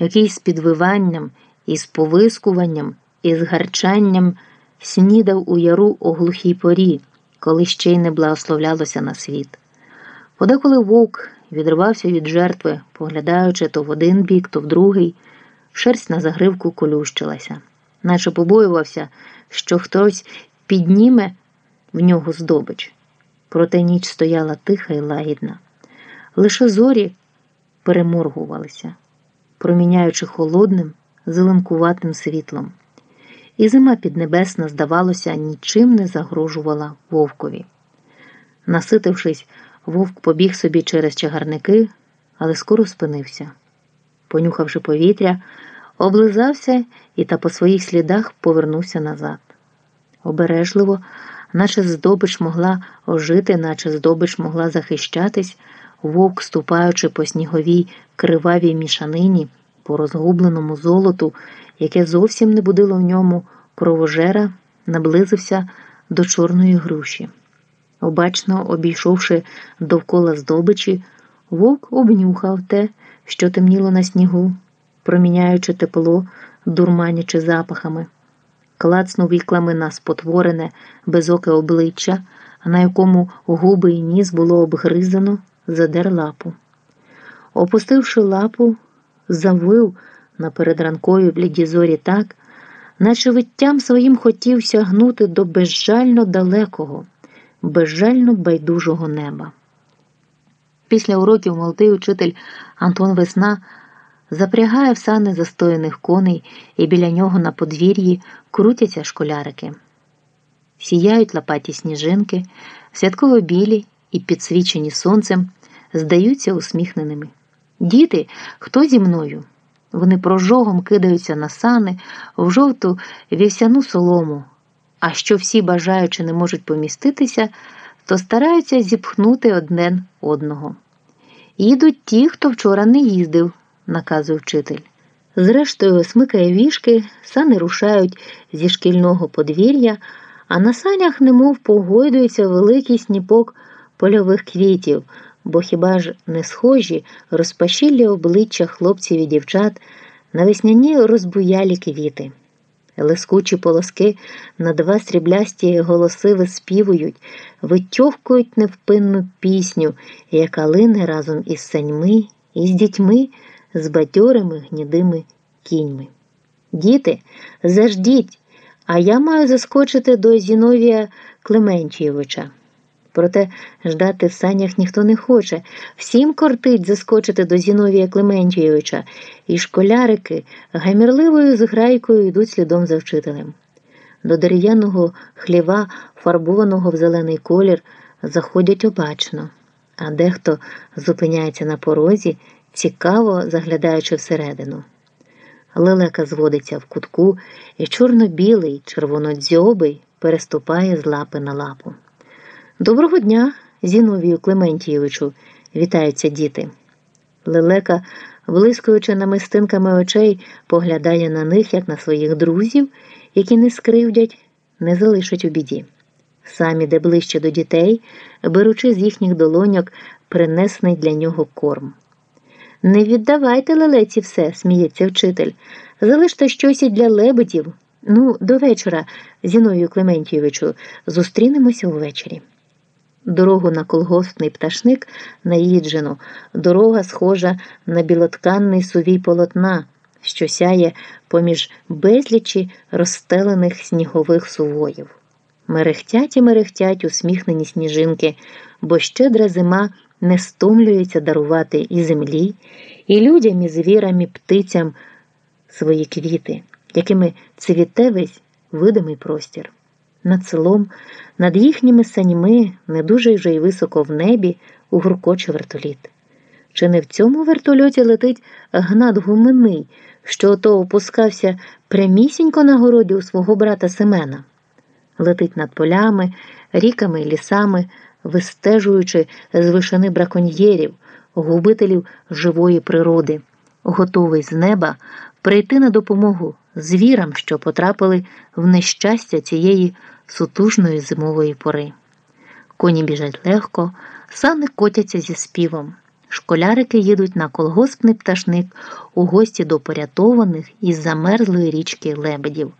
який з підвиванням, із повискуванням, із гарчанням снідав у яру у глухій порі, коли ще й не благословлялося на світ. Подеколи вовк відривався від жертви, поглядаючи то в один бік, то в другий, шерсть на загривку колющилася, наче побоювався, що хтось підніме в нього здобич. Проте ніч стояла тиха і лагідна. Лише зорі переморгувалися, проміняючи холодним, зеленкуватим світлом. І зима піднебесна, здавалося, нічим не загрожувала вовкові. Наситившись, вовк побіг собі через чагарники, але скоро спинився. Понюхавши повітря, облизався і та по своїх слідах повернувся назад. Обережливо, наче здобич могла ожити, наче здобич могла захищатись, вовк, ступаючи по сніговій кривавій мішанині, по розгубленому золоту, яке зовсім не будило в ньому кровожера, наблизився до чорної груші. Обачно обійшовши довкола здобичі, вовк обнюхав те, що темніло на снігу, проміняючи тепло, дурманячи запахами, клацнув іклами на спотворене, безоке обличчя, на якому губи і ніс було обгризано, задер лапу. Опустивши лапу, завив на передранковій бліді зорі так, наче виттям своїм хотів сягнути до безжально далекого безжально байдужого неба. Після уроків молодий учитель Антон Весна запрягає в сани застояних коней, і біля нього на подвір'ї крутяться школярики. Сіяють лопаті сніжинки, святково білі і підсвічені сонцем, здаються усміхненими. Діти, хто зі мною? Вони прожогом кидаються на сани в жовту вівсяну солому, а що всі бажаючи не можуть поміститися, то стараються зіпхнути одне одного. Їдуть ті, хто вчора не їздив, наказує вчитель. Зрештою, смикає вішки, сани рушають зі шкільного подвір'я, а на санях немов погойдується великий сніпок польових квітів, бо хіба ж не схожі розпашілля обличчя хлопців і дівчат на весняні розбуялі квіти. Лискучі полоски на два сріблясті голоси виспівують, витьовкують невпинну пісню, яка лине разом із саньми, і з дітьми, з бадьорими гнідими кіньми. Діти, заждіть, а я маю заскочити до Зіновія Клементійовича. Проте ждати в санях ніхто не хоче. Всім кортить заскочити до Зіновія Клементійовича, і школярики гамірливою зграйкою йдуть слідом за вчителем. До дерев'яного хліва, фарбованого в зелений колір, заходять обачно, а дехто зупиняється на порозі, цікаво заглядаючи всередину. Лелека зводиться в кутку, і чорно-білий, червонодзьобий переступає з лапи на лапу. Доброго дня, Зіновію Клементійовичу, вітаються діти. Лелека, блискуючи намистинками очей, поглядає на них, як на своїх друзів, які не скривдять, не залишать у біді. Самі де ближче до дітей, беручи з їхніх долоньок принесений для нього корм. Не віддавайте лелеці все, сміється вчитель. Залиште щось і для лебедів. Ну, до вечора, Зіновію Клементійовичу, зустрінемося увечері. Дорогу на колгоспний пташник наїджено, дорога схожа на білотканний сувій полотна, що сяє поміж безлічі розстелених снігових сувоїв. Мерехтять і мерехтять усміхнені сніжинки, бо щедра зима не стомлюється дарувати і землі, і людям, і звірам, і птицям свої квіти, якими цвіте весь видимий простір. Над селом, над їхніми саньми, не дуже вже й високо в небі, угуркоче вертоліт. Чи не в цьому вертольоті летить гнат гуменний, що ото опускався прямісінько на городі у свого брата Семена? Летить над полями, ріками і лісами, вистежуючи з вишини браконьєрів, губителів живої природи, готовий з неба прийти на допомогу звірам, що потрапили в нещастя цієї сутужної зимової пори. Коні біжать легко, сани котяться зі співом. школярики їдуть на колгоспний пташник у гості до порятованих із замерзлої річки лебедів.